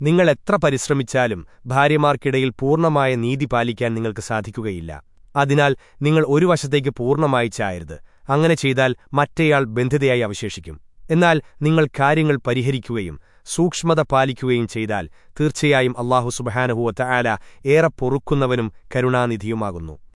നിങ്ങൾ എത്ര പരിശ്രമിച്ചാലും ഭാര്യമാർക്കിടയിൽ പൂർണമായ നീതി പാലിക്കാൻ നിങ്ങൾക്ക് സാധിക്കുകയില്ല. അതിനാൽ നിങ്ങൾ ഒരു വശത്തേക്ക് പൂർണമായി ചായരുത്. അങ്ങനെ ചെയ്താൽ മറ്റേയാൾ ബന്ധിതയായി അവശേഷിക്കും. എന്നാൽ നിങ്ങൾ കാര്യങ്ങൾ പരിഹരിക്കുകയും സൂക്ഷ്മത പാലിക്കുകയും ചെയ്താൽ തീർച്ചയായും അള്ളാഹു സുബഹാനഹുവത്ത ആല ഏറെ പൊറുക്കുന്നവനും കരുണാനിധിയുമാകുന്നു.